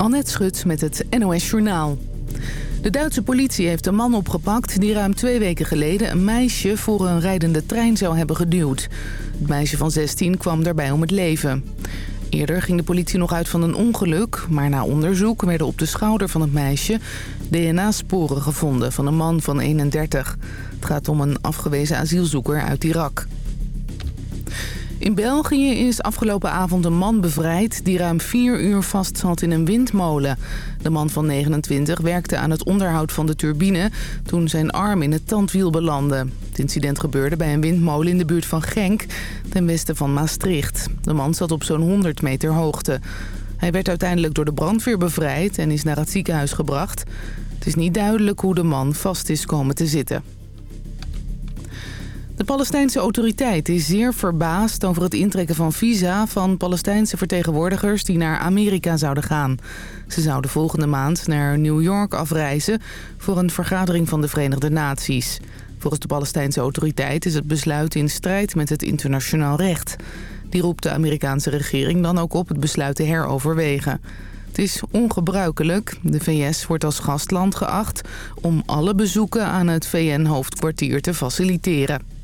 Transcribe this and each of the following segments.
Annette Schut met het NOS Journaal. De Duitse politie heeft een man opgepakt die ruim twee weken geleden een meisje voor een rijdende trein zou hebben geduwd. Het meisje van 16 kwam daarbij om het leven. Eerder ging de politie nog uit van een ongeluk, maar na onderzoek werden op de schouder van het meisje DNA-sporen gevonden van een man van 31. Het gaat om een afgewezen asielzoeker uit Irak. In België is afgelopen avond een man bevrijd die ruim vier uur vast zat in een windmolen. De man van 29 werkte aan het onderhoud van de turbine toen zijn arm in het tandwiel belandde. Het incident gebeurde bij een windmolen in de buurt van Genk, ten westen van Maastricht. De man zat op zo'n 100 meter hoogte. Hij werd uiteindelijk door de brandweer bevrijd en is naar het ziekenhuis gebracht. Het is niet duidelijk hoe de man vast is komen te zitten. De Palestijnse autoriteit is zeer verbaasd over het intrekken van visa van Palestijnse vertegenwoordigers die naar Amerika zouden gaan. Ze zouden volgende maand naar New York afreizen voor een vergadering van de Verenigde Naties. Volgens de Palestijnse autoriteit is het besluit in strijd met het internationaal recht. Die roept de Amerikaanse regering dan ook op het besluit te heroverwegen. Het is ongebruikelijk. De VS wordt als gastland geacht om alle bezoeken aan het VN-hoofdkwartier te faciliteren.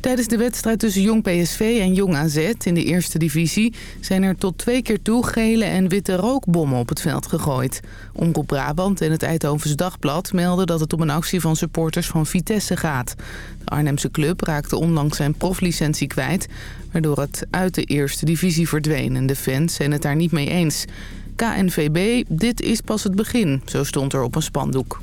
Tijdens de wedstrijd tussen Jong PSV en Jong AZ in de eerste divisie... zijn er tot twee keer toe gele en witte rookbommen op het veld gegooid. Omroep Brabant en het Eindhovense Dagblad melden dat het om een actie van supporters van Vitesse gaat. De Arnhemse club raakte onlangs zijn proflicentie kwijt... waardoor het uit de eerste divisie verdween en de fans zijn het daar niet mee eens. KNVB, dit is pas het begin, zo stond er op een spandoek.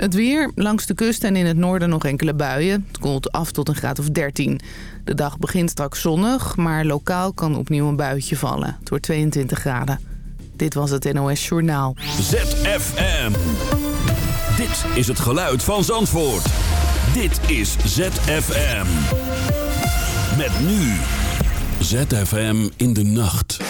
Het weer, langs de kust en in het noorden nog enkele buien. Het koelt af tot een graad of 13. De dag begint straks zonnig, maar lokaal kan opnieuw een buitje vallen. Het wordt 22 graden. Dit was het NOS Journaal. ZFM. Dit is het geluid van Zandvoort. Dit is ZFM. Met nu. ZFM in de nacht.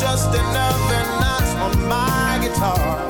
Just another notch on my guitar.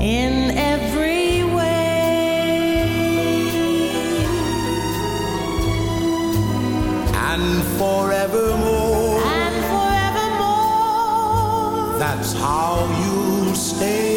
in every way. And forevermore. And forevermore. That's how you'll stay.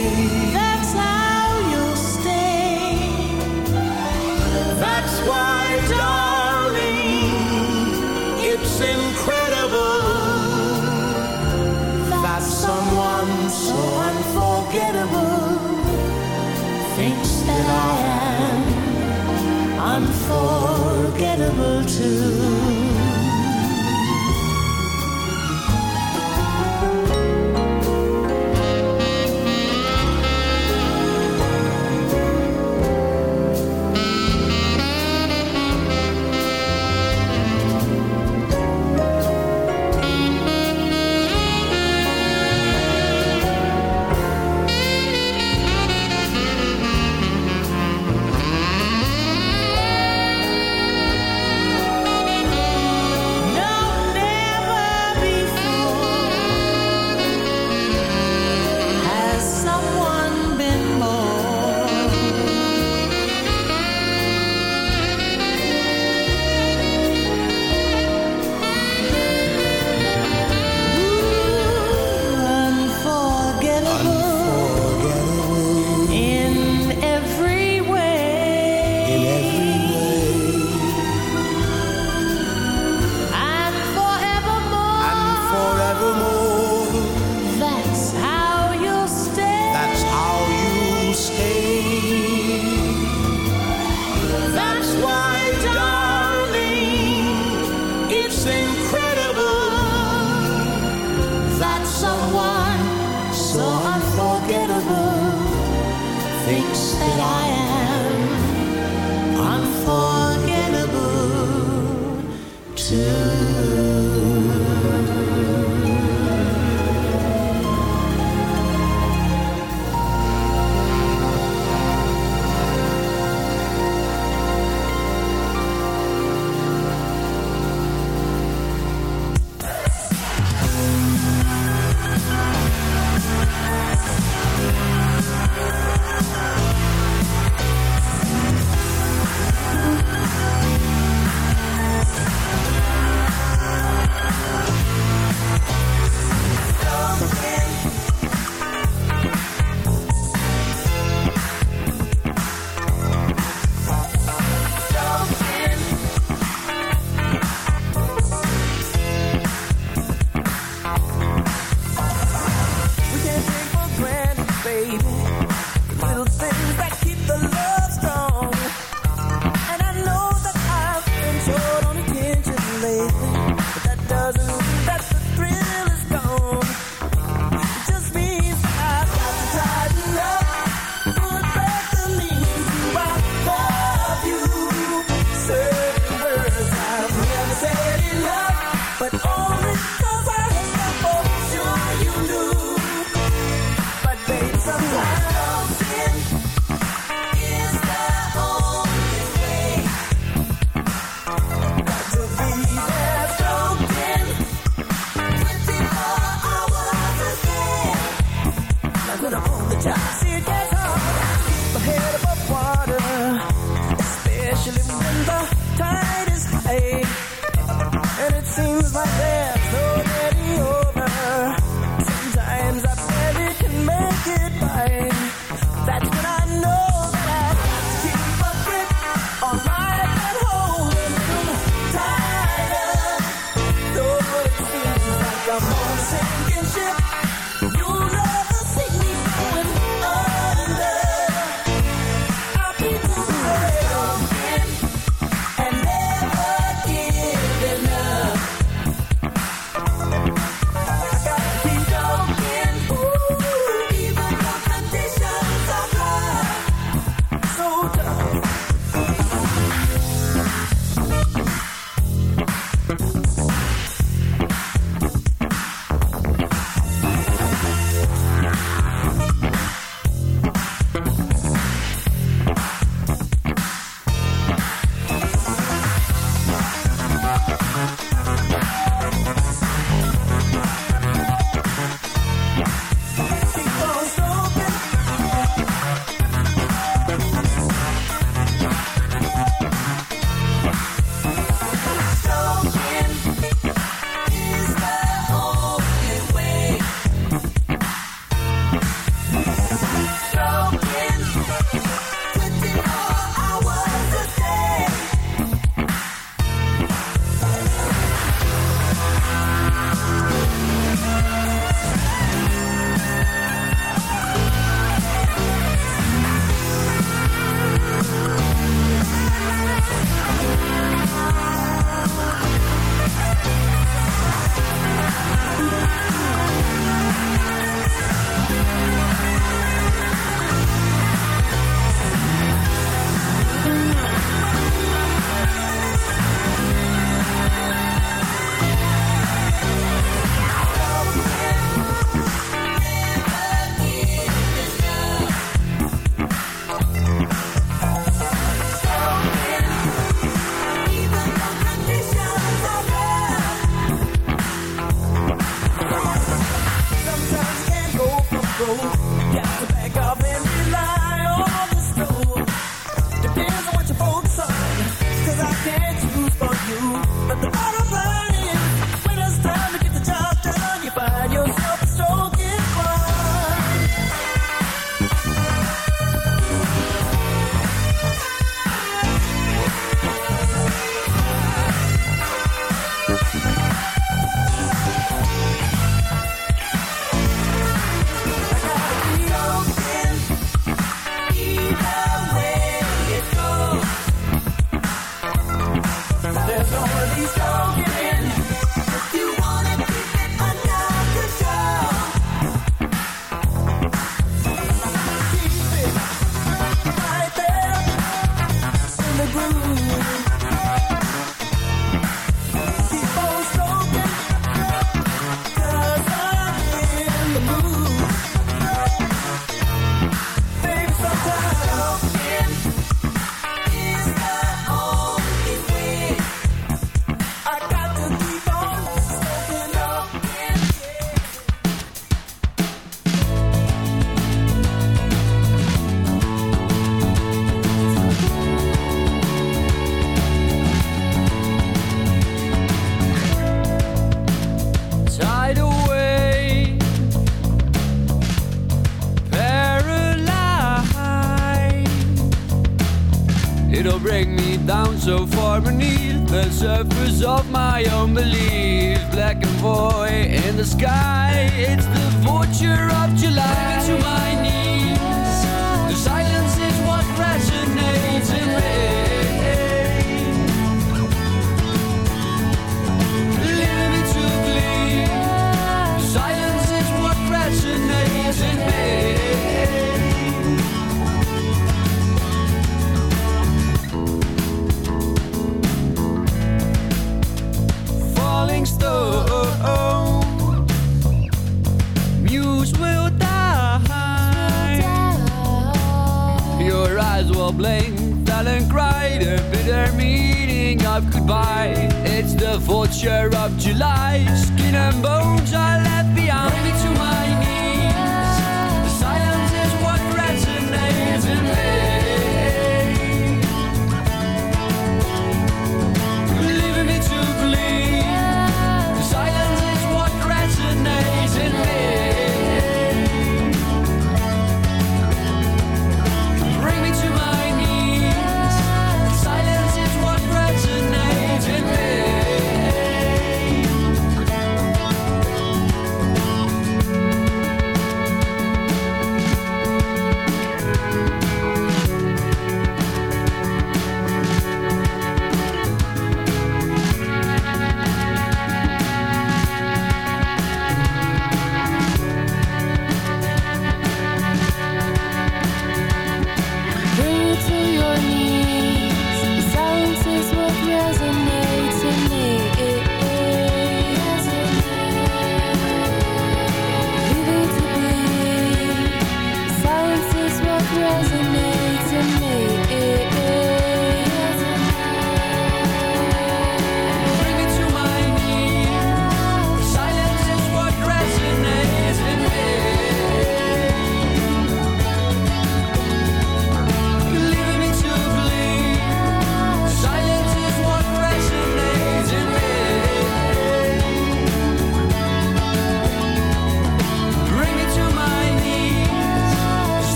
own belief, black and void in the sky.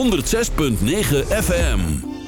106.9 FM.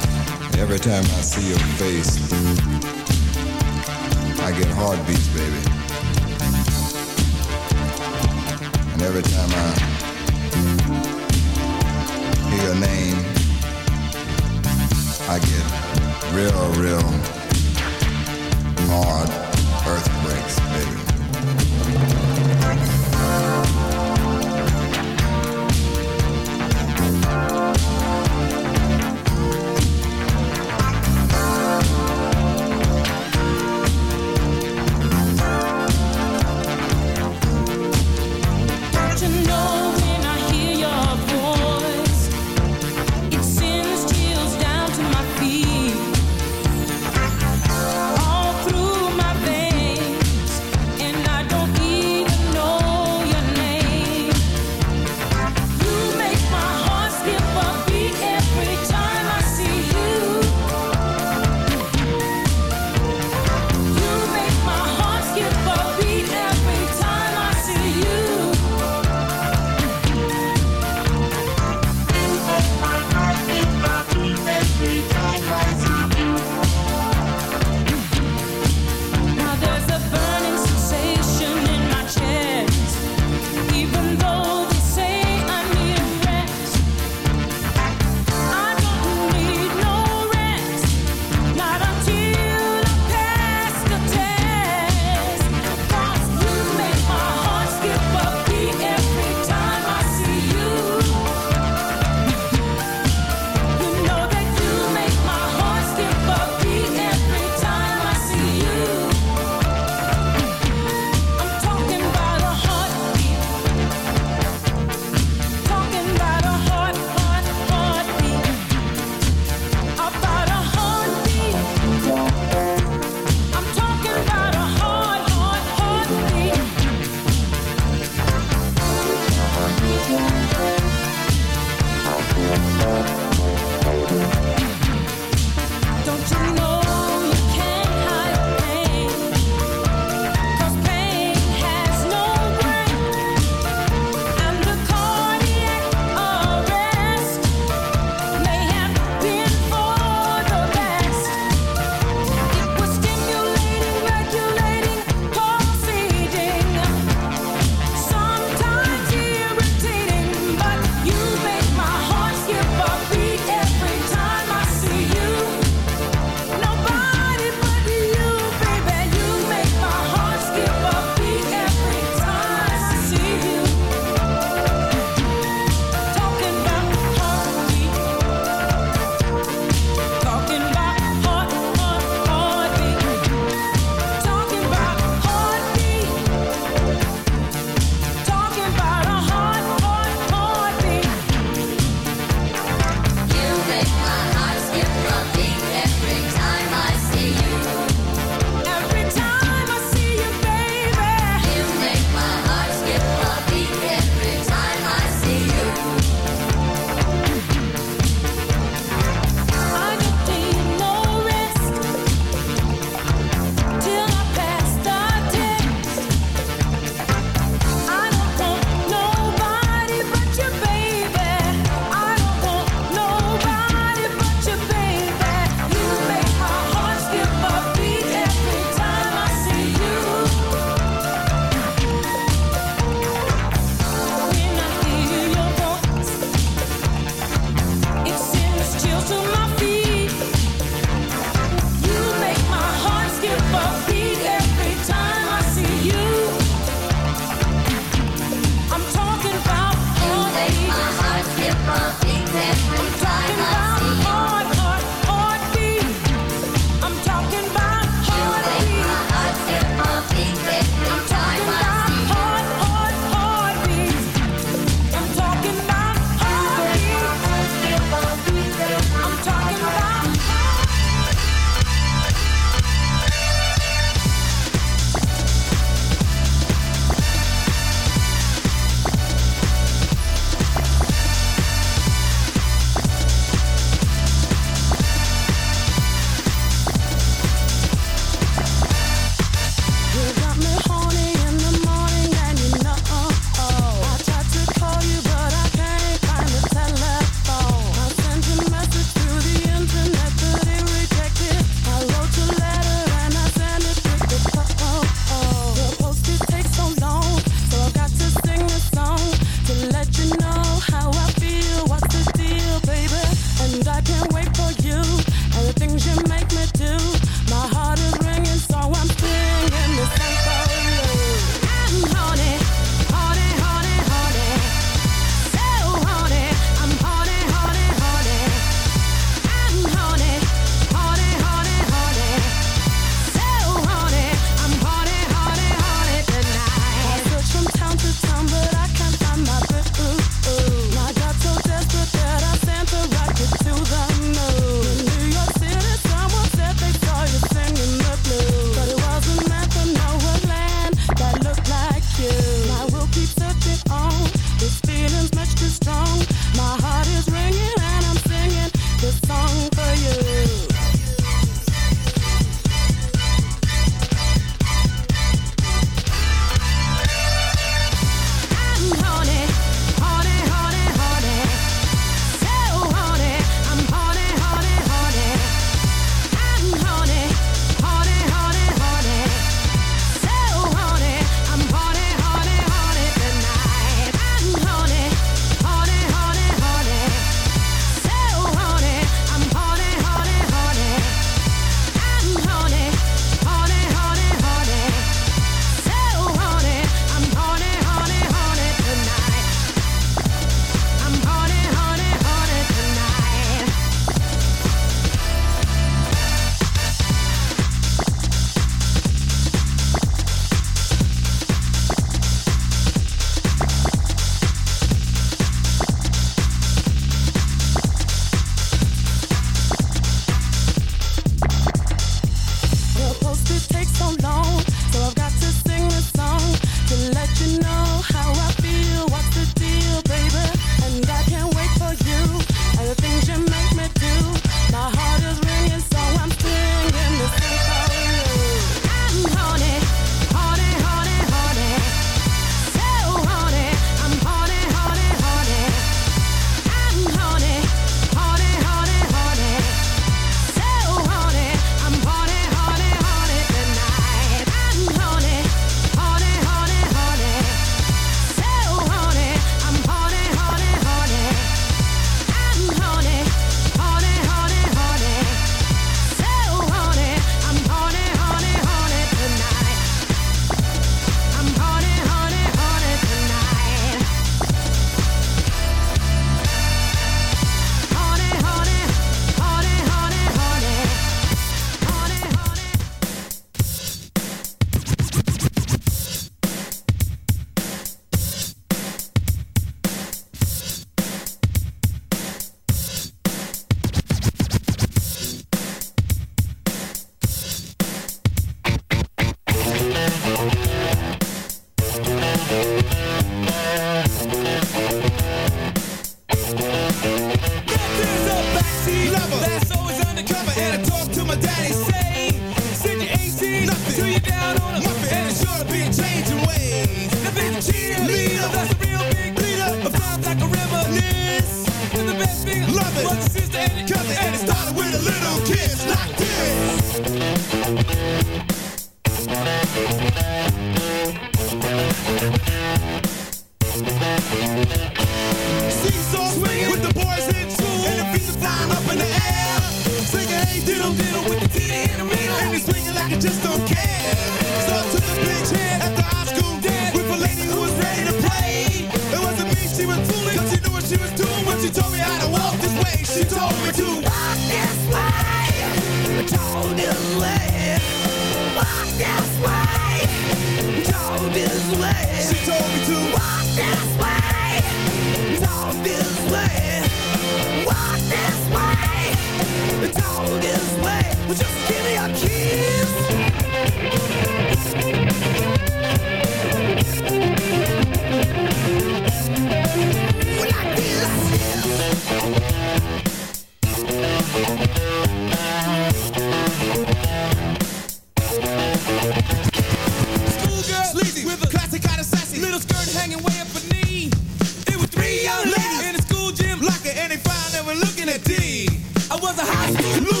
I was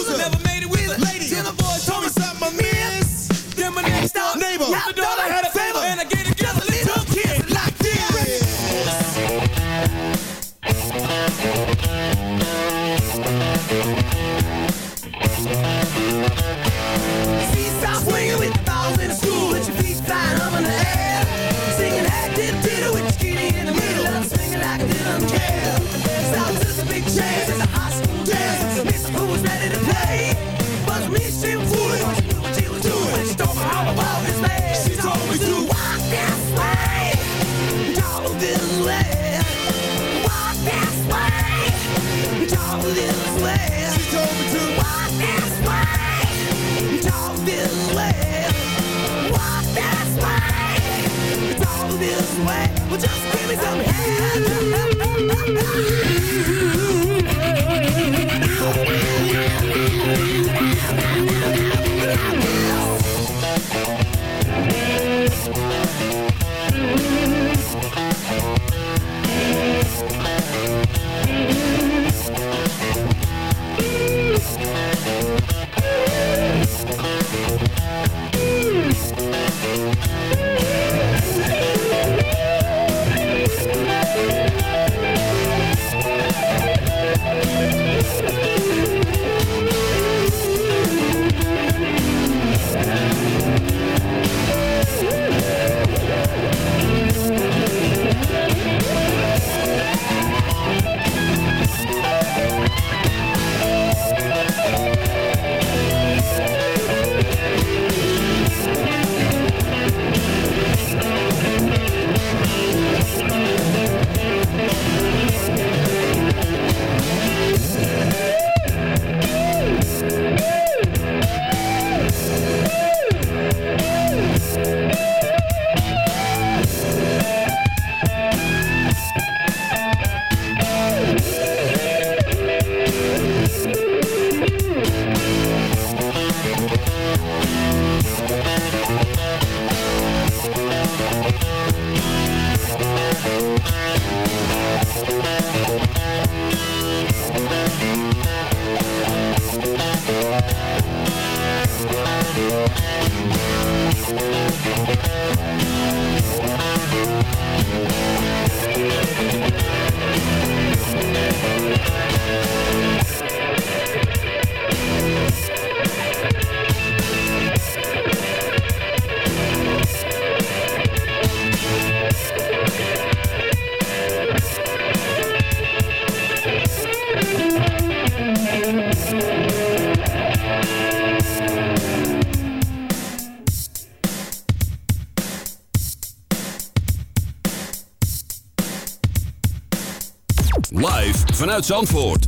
vanuit Zandvoort.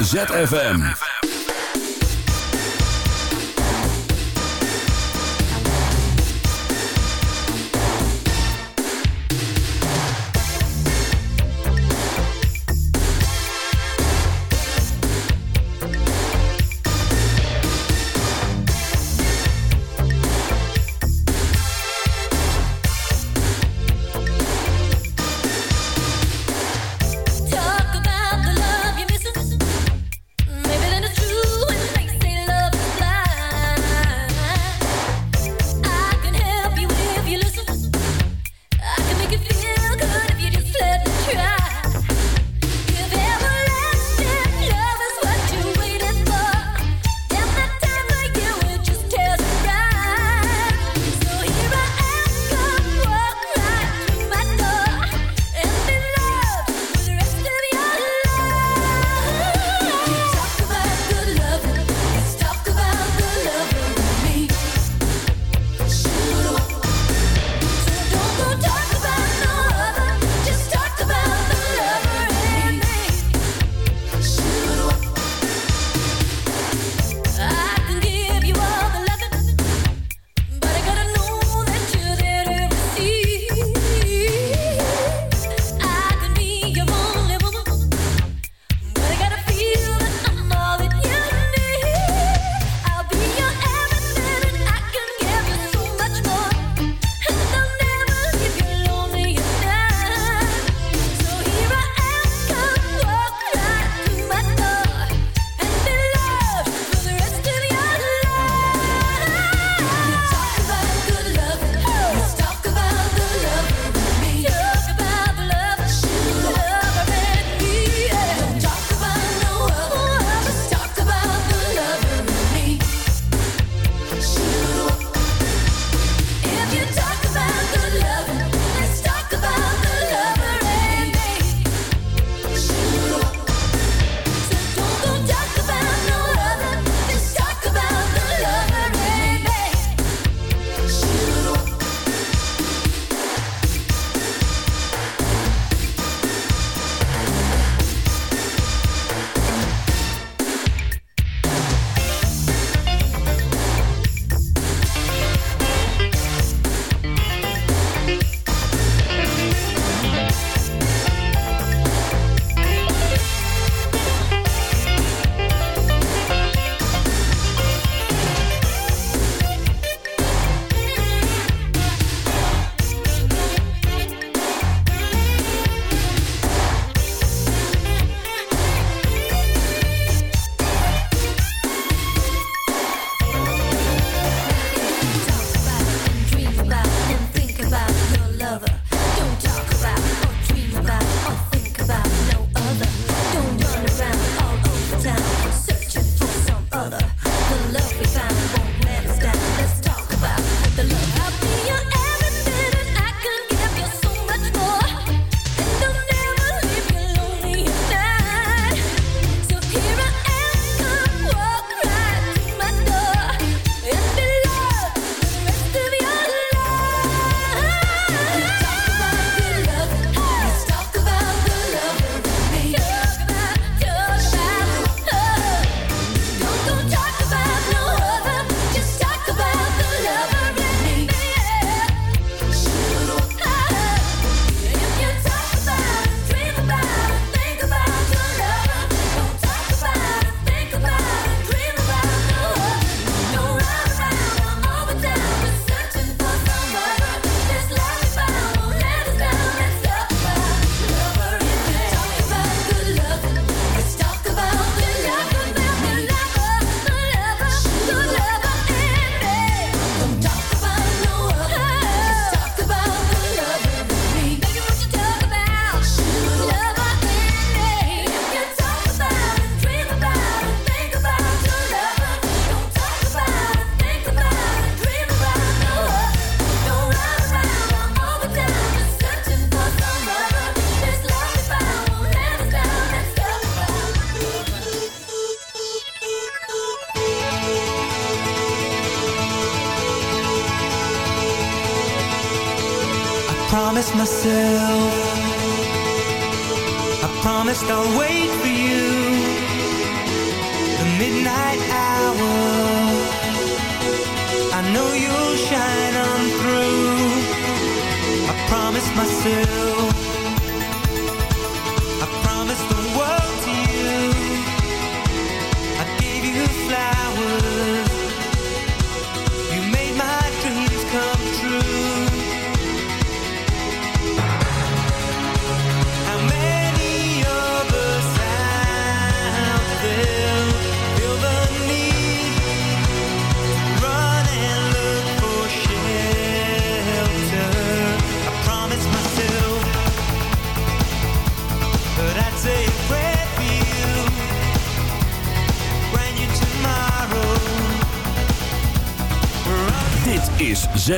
ZFM.